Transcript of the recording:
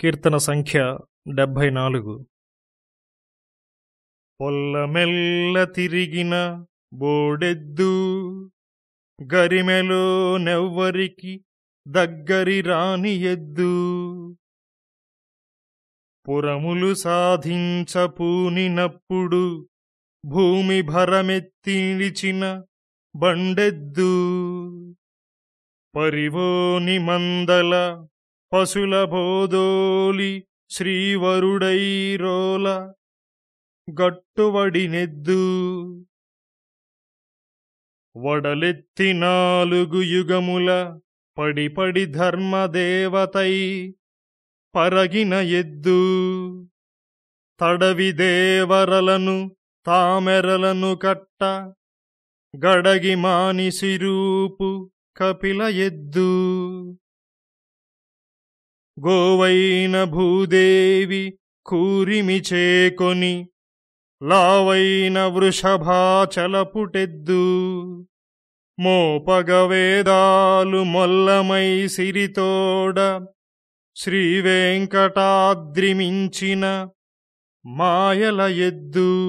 కీర్తన సంఖ్య డెబ్భై నాలుగు పొల్లమెల్ల తిరిగిన బోడెద్దు గరిమెలో నెవ్వరికి దగ్గరి రాని ఎద్దు. పురములు సాధించపూనినప్పుడు భూమి భరమెత్తి నిలిచిన బండెద్దు. పరివోని మందల పశుల బోదోలి శ్రీవరుడైరోల గట్టువడినెద్దు వడలెత్తి నాలుగు యుగముల పడిపడి ధర్మదేవతై పరగిన ఎద్దు. తడవి దేవరలను తామెరలను కట్ట గడగి మానిసిరూపు కపిల ఎద్దు. గోవైన భూదేవి కూరిమి చేకొని లావైన వృషభాచలపుటెద్దు. మోపగవేదాలు మొల్లమై సిరితోడ శ్రీవేంకటాద్రిమించిన మాయల ఎద్దు.